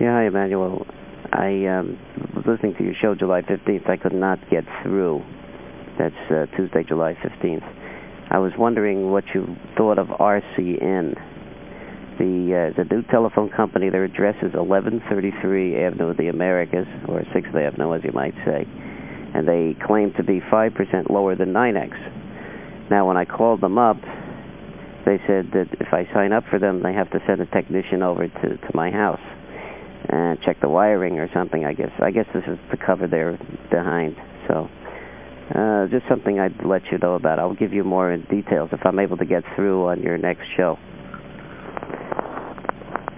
Yeah, hi, Emmanuel. I um, was listening to your show July 15th. I could not get through. That's uh, Tuesday, July 15th. I was wondering what you thought of RCN. The, uh, the new telephone company, their address is 1133 Avenue of the Americas, or 6th Avenue, as you might say. And they claim to be 5% lower than NYNEX. Now, when I called them up, they said that if I sign up for them, they have to send a technician over to, to my house and check the wiring or something, I guess. I guess this is the cover there behind. So uh, just something I'd let you know about. I'll give you more in details if I'm able to get through on your next show.